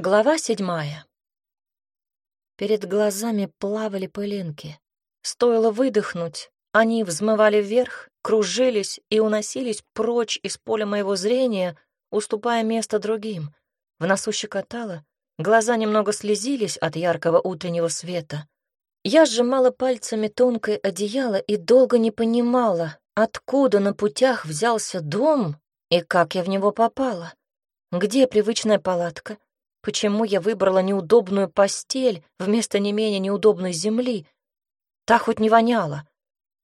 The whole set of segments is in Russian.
Глава седьмая. Перед глазами плавали пылинки. Стоило выдохнуть, они взмывали вверх, кружились и уносились прочь из поля моего зрения, уступая место другим. В носу щекотало, глаза немного слезились от яркого утреннего света. Я сжимала пальцами тонкое одеяло и долго не понимала, откуда на путях взялся дом и как я в него попала. Где привычная палатка? Почему я выбрала неудобную постель вместо не менее неудобной земли? Та хоть не воняла.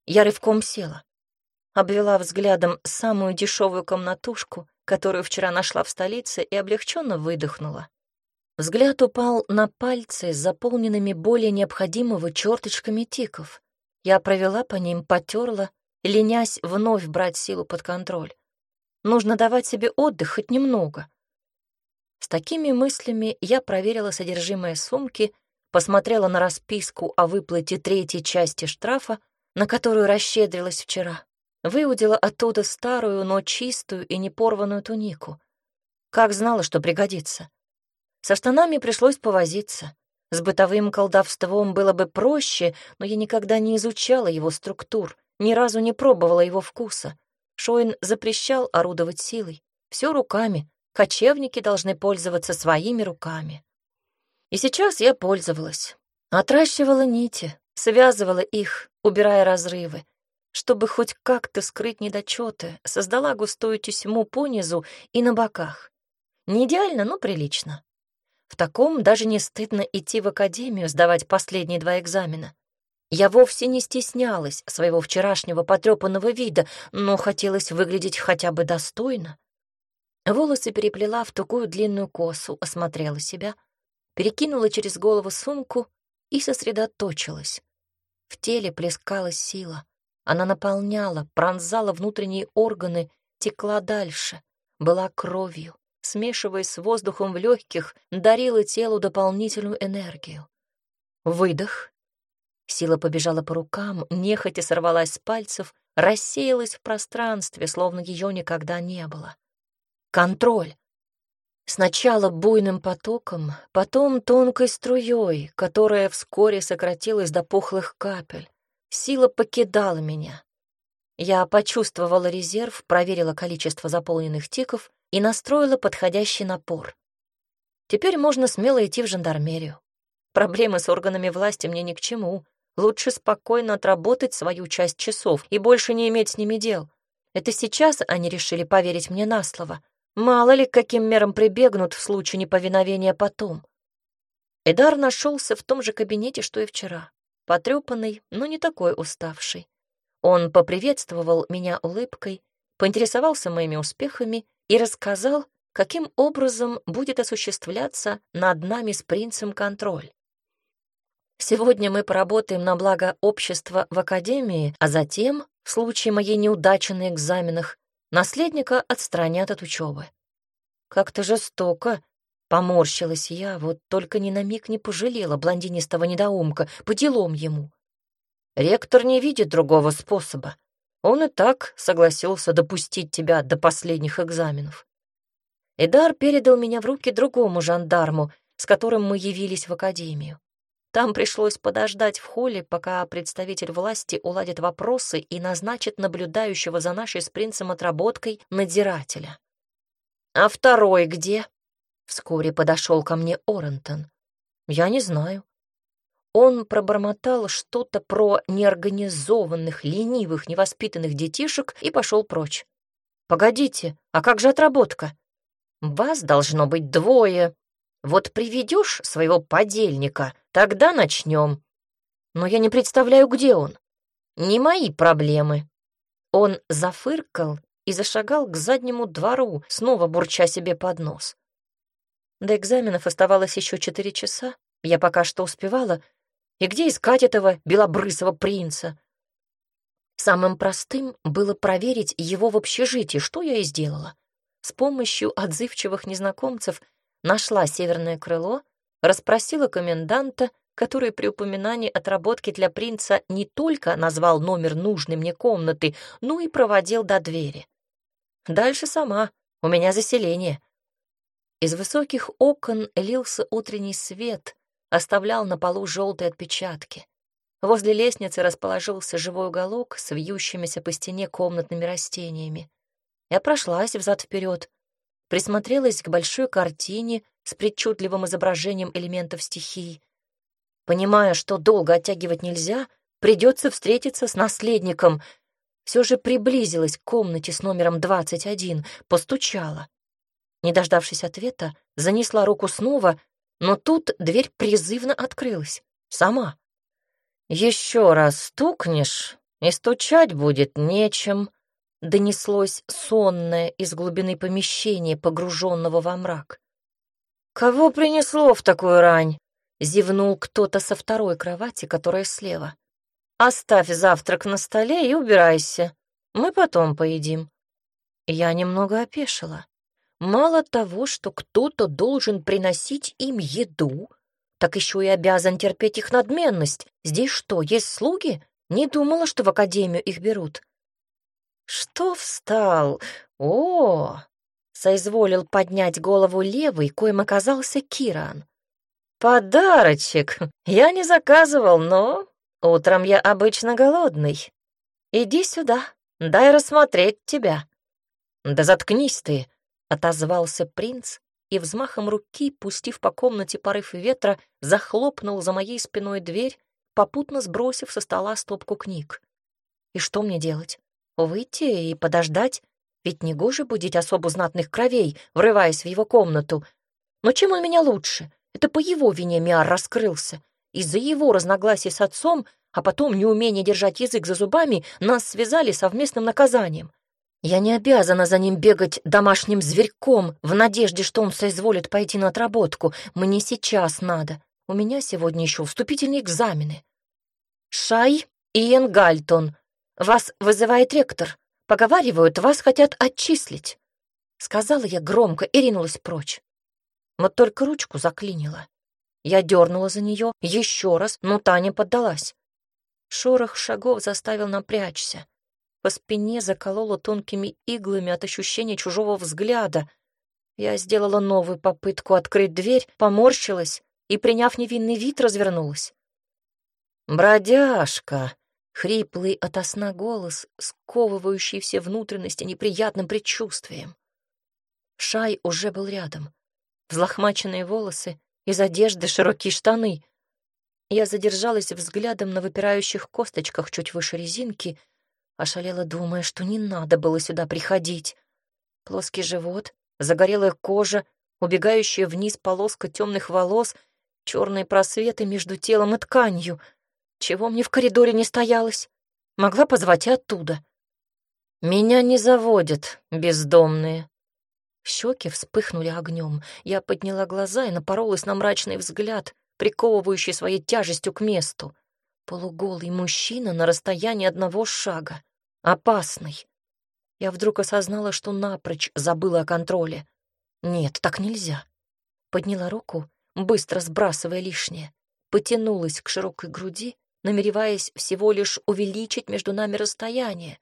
Я рывком села. Обвела взглядом самую дешевую комнатушку, которую вчера нашла в столице, и облегченно выдохнула. Взгляд упал на пальцы, заполненными более необходимого черточками тиков. Я провела по ним, потерла, ленясь вновь брать силу под контроль. Нужно давать себе отдых хоть немного. С такими мыслями я проверила содержимое сумки, посмотрела на расписку о выплате третьей части штрафа, на которую расщедрилась вчера, выудила оттуда старую, но чистую и непорванную тунику. Как знала, что пригодится. Со штанами пришлось повозиться. С бытовым колдовством было бы проще, но я никогда не изучала его структур, ни разу не пробовала его вкуса. Шоин запрещал орудовать силой. Все руками, Кочевники должны пользоваться своими руками. И сейчас я пользовалась. Отращивала нити, связывала их, убирая разрывы. Чтобы хоть как-то скрыть недочеты, создала густую тесьму по низу и на боках. Не идеально, но прилично. В таком даже не стыдно идти в академию сдавать последние два экзамена. Я вовсе не стеснялась своего вчерашнего потрепанного вида, но хотелось выглядеть хотя бы достойно. Волосы переплела в тугую длинную косу, осмотрела себя, перекинула через голову сумку и сосредоточилась. В теле плескалась сила. Она наполняла, пронзала внутренние органы, текла дальше, была кровью, смешиваясь с воздухом в легких, дарила телу дополнительную энергию. Выдох. Сила побежала по рукам, нехотя сорвалась с пальцев, рассеялась в пространстве, словно ее никогда не было. Контроль. Сначала буйным потоком, потом тонкой струей, которая вскоре сократилась до пухлых капель. Сила покидала меня. Я почувствовала резерв, проверила количество заполненных тиков и настроила подходящий напор. Теперь можно смело идти в жандармерию. Проблемы с органами власти мне ни к чему. Лучше спокойно отработать свою часть часов и больше не иметь с ними дел. Это сейчас они решили поверить мне на слово — Мало ли, к каким мерам прибегнут в случае неповиновения потом. Эдар нашелся в том же кабинете, что и вчера, потрепанный, но не такой уставший. Он поприветствовал меня улыбкой, поинтересовался моими успехами и рассказал, каким образом будет осуществляться над нами с принцем контроль. Сегодня мы поработаем на благо общества в академии, а затем, в случае моей неудачи на экзаменах, Наследника отстранят от учебы. Как-то жестоко, поморщилась я, вот только ни на миг не пожалела блондинистого недоумка, по делам ему. Ректор не видит другого способа. Он и так согласился допустить тебя до последних экзаменов. Эдар передал меня в руки другому жандарму, с которым мы явились в академию. Там пришлось подождать в холле, пока представитель власти уладит вопросы и назначит наблюдающего за нашей с принцем отработкой надзирателя. «А второй где?» Вскоре подошел ко мне Орентон. «Я не знаю». Он пробормотал что-то про неорганизованных, ленивых, невоспитанных детишек и пошел прочь. «Погодите, а как же отработка?» «Вас должно быть двое. Вот приведешь своего подельника, Тогда начнем. Но я не представляю, где он. Не мои проблемы. Он зафыркал и зашагал к заднему двору, снова бурча себе под нос. До экзаменов оставалось еще четыре часа. Я пока что успевала. И где искать этого белобрысого принца? Самым простым было проверить его в общежитии, что я и сделала. С помощью отзывчивых незнакомцев нашла северное крыло — расспросила коменданта, который при упоминании отработки для принца не только назвал номер нужной мне комнаты, но и проводил до двери. Дальше сама, у меня заселение. Из высоких окон лился утренний свет, оставлял на полу желтые отпечатки. Возле лестницы расположился живой уголок с вьющимися по стене комнатными растениями. Я прошлась взад-вперед, присмотрелась к большой картине с причудливым изображением элементов стихий. Понимая, что долго оттягивать нельзя, придется встретиться с наследником, все же приблизилась к комнате с номером 21, постучала. Не дождавшись ответа, занесла руку снова, но тут дверь призывно открылась. Сама. «Еще раз стукнешь, и стучать будет нечем», — донеслось сонное из глубины помещения, погруженного во мрак. «Кого принесло в такую рань?» — зевнул кто-то со второй кровати, которая слева. «Оставь завтрак на столе и убирайся. Мы потом поедим». Я немного опешила. Мало того, что кто-то должен приносить им еду, так еще и обязан терпеть их надменность. Здесь что, есть слуги? Не думала, что в академию их берут. Что встал? О, соизволил поднять голову левый, коим оказался Киран. Подарочек. Я не заказывал, но утром я обычно голодный. Иди сюда, дай рассмотреть тебя. Да заткнись ты, отозвался принц и взмахом руки, пустив по комнате порыв ветра, захлопнул за моей спиной дверь, попутно сбросив со стола стопку книг. И что мне делать? Выйти и подождать? Ведь негоже будить особо знатных кровей, врываясь в его комнату. Но чем он меня лучше? Это по его вине Миар раскрылся. Из-за его разногласий с отцом, а потом неумения держать язык за зубами, нас связали совместным наказанием. Я не обязана за ним бегать домашним зверьком в надежде, что он соизволит пойти на отработку. Мне сейчас надо. У меня сегодня еще вступительные экзамены. Шай и Энгальтон. Вас вызывает ректор. Поговаривают, вас хотят отчислить. Сказала я громко и ринулась прочь. Вот только ручку заклинила. Я дернула за нее еще раз, но Таня поддалась. Шорох шагов заставил напрячься. По спине заколола тонкими иглами от ощущения чужого взгляда. Я сделала новую попытку открыть дверь, поморщилась и, приняв невинный вид, развернулась. «Бродяжка!» — хриплый ото сна голос, сковывающий все внутренности неприятным предчувствием. Шай уже был рядом. Взлохмаченные волосы, из одежды широкие штаны. Я задержалась взглядом на выпирающих косточках чуть выше резинки — Ошалела, думая, что не надо было сюда приходить. Плоский живот, загорелая кожа, убегающая вниз полоска темных волос, черные просветы между телом и тканью. Чего мне в коридоре не стоялось? Могла позвать и оттуда. Меня не заводят, бездомные. Щеки вспыхнули огнем. Я подняла глаза и напоролась на мрачный взгляд, приковывающий своей тяжестью к месту. Полуголый мужчина на расстоянии одного шага. Опасный. Я вдруг осознала, что напрочь забыла о контроле. Нет, так нельзя. Подняла руку, быстро сбрасывая лишнее. Потянулась к широкой груди, намереваясь всего лишь увеличить между нами расстояние.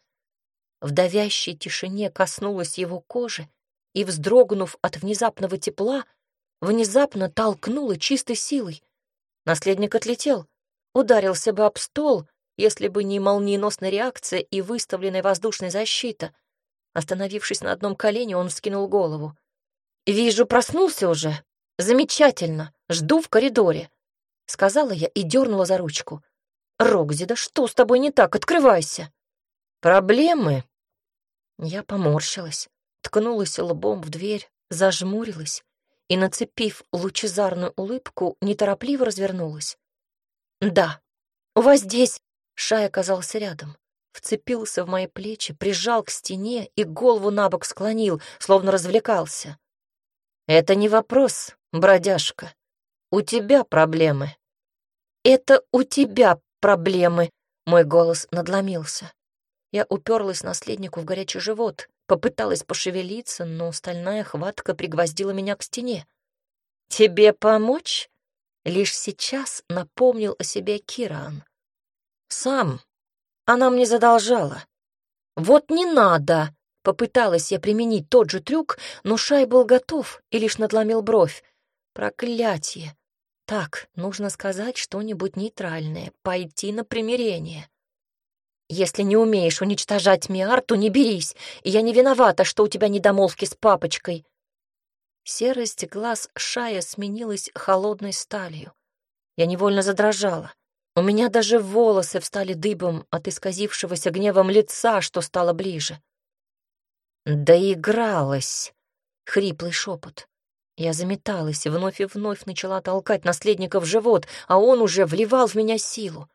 В давящей тишине коснулась его кожи и, вздрогнув от внезапного тепла, внезапно толкнула чистой силой. Наследник отлетел, ударился бы об стол, если бы не молниеносная реакция и выставленная воздушная защита. Остановившись на одном колене, он вскинул голову. «Вижу, проснулся уже. Замечательно. Жду в коридоре», — сказала я и дернула за ручку. «Рокзи, да что с тобой не так? Открывайся!» «Проблемы?» Я поморщилась, ткнулась лбом в дверь, зажмурилась и, нацепив лучезарную улыбку, неторопливо развернулась. «Да, у вас здесь...» Шай оказался рядом, вцепился в мои плечи, прижал к стене и голову на бок склонил, словно развлекался. «Это не вопрос, бродяжка. У тебя проблемы». «Это у тебя проблемы», — мой голос надломился. Я уперлась наследнику в горячий живот, попыталась пошевелиться, но стальная хватка пригвоздила меня к стене. «Тебе помочь?» Лишь сейчас напомнил о себе Киран. «Сам. Она мне задолжала». «Вот не надо!» Попыталась я применить тот же трюк, но Шай был готов и лишь надломил бровь. Проклятие! Так, нужно сказать что-нибудь нейтральное, пойти на примирение. Если не умеешь уничтожать Миар, то не берись, я не виновата, что у тебя недомолвки с папочкой. Серость глаз Шая сменилась холодной сталью. Я невольно задрожала. У меня даже волосы встали дыбом от исказившегося гневом лица, что стало ближе. «Доигралась!» — хриплый шепот. Я заметалась вновь и вновь начала толкать наследника в живот, а он уже вливал в меня силу.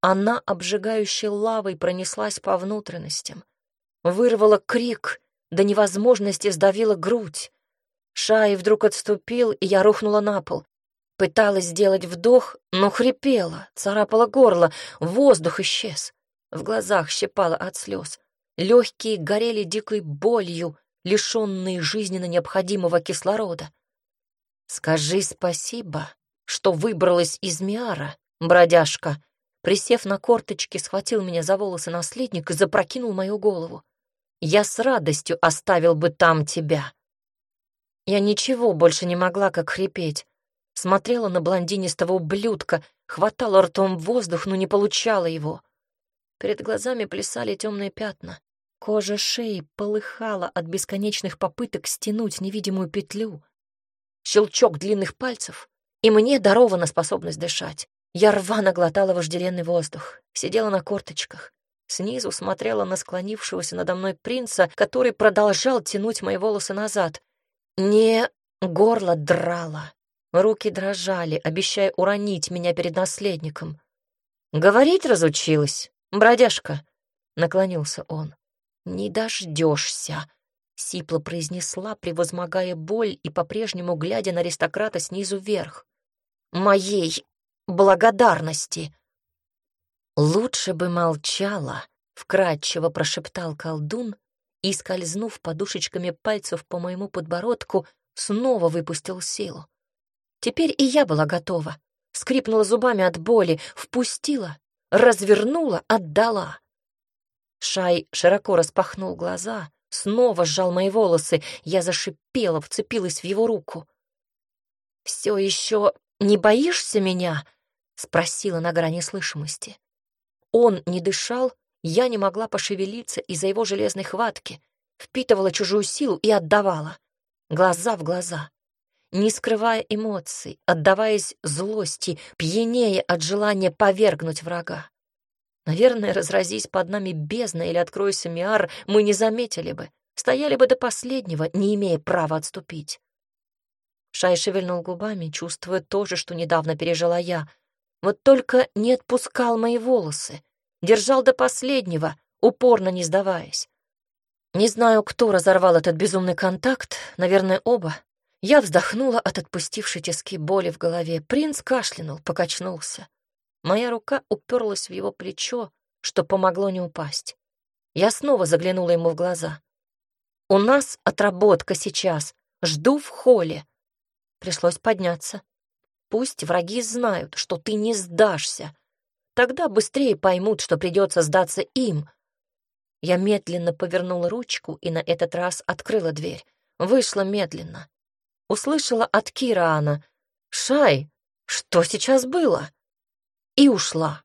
Она обжигающей лавой пронеслась по внутренностям. Вырвала крик, до невозможности сдавила грудь. Шай вдруг отступил, и я рухнула на пол. Пыталась сделать вдох, но хрипела, царапала горло, воздух исчез. В глазах щипала от слез. Легкие горели дикой болью, лишенные жизненно необходимого кислорода. «Скажи спасибо, что выбралась из Миара, бродяжка», присев на корточки, схватил меня за волосы наследник и запрокинул мою голову. «Я с радостью оставил бы там тебя». Я ничего больше не могла, как хрипеть. Смотрела на блондинистого ублюдка, хватала ртом воздух, но не получала его. Перед глазами плясали темные пятна. Кожа шеи полыхала от бесконечных попыток стянуть невидимую петлю. Щелчок длинных пальцев, и мне дарована способность дышать. Я рвано глотала вожделенный воздух, сидела на корточках. Снизу смотрела на склонившегося надо мной принца, который продолжал тянуть мои волосы назад. Не горло драло, руки дрожали, обещая уронить меня перед наследником. «Говорить разучилась, бродяжка», — наклонился он. «Не дождешься», — сипло произнесла, превозмогая боль и по-прежнему глядя на аристократа снизу вверх. «Моей благодарности!» «Лучше бы молчала», — вкрадчиво прошептал колдун и, скользнув подушечками пальцев по моему подбородку, снова выпустил силу. Теперь и я была готова. Скрипнула зубами от боли, впустила, развернула, отдала. Шай широко распахнул глаза, снова сжал мои волосы. Я зашипела, вцепилась в его руку. «Все еще не боишься меня?» — спросила на грани слышимости. Он не дышал, я не могла пошевелиться из-за его железной хватки, впитывала чужую силу и отдавала. Глаза в глаза. Не скрывая эмоций, отдаваясь злости, пьянее от желания повергнуть врага. Наверное, разразись под нами бездна или откройся Миар, мы не заметили бы, стояли бы до последнего, не имея права отступить. Шай шевельнул губами, чувствуя то же, что недавно пережила я. Вот только не отпускал мои волосы, держал до последнего, упорно не сдаваясь. Не знаю, кто разорвал этот безумный контакт, наверное, оба. Я вздохнула от отпустившей тиски боли в голове. Принц кашлянул, покачнулся. Моя рука уперлась в его плечо, что помогло не упасть. Я снова заглянула ему в глаза. «У нас отработка сейчас. Жду в холле». Пришлось подняться. Пусть враги знают, что ты не сдашься. Тогда быстрее поймут, что придется сдаться им. Я медленно повернула ручку и на этот раз открыла дверь. Вышла медленно. Услышала от Кираана. «Шай, что сейчас было?» И ушла.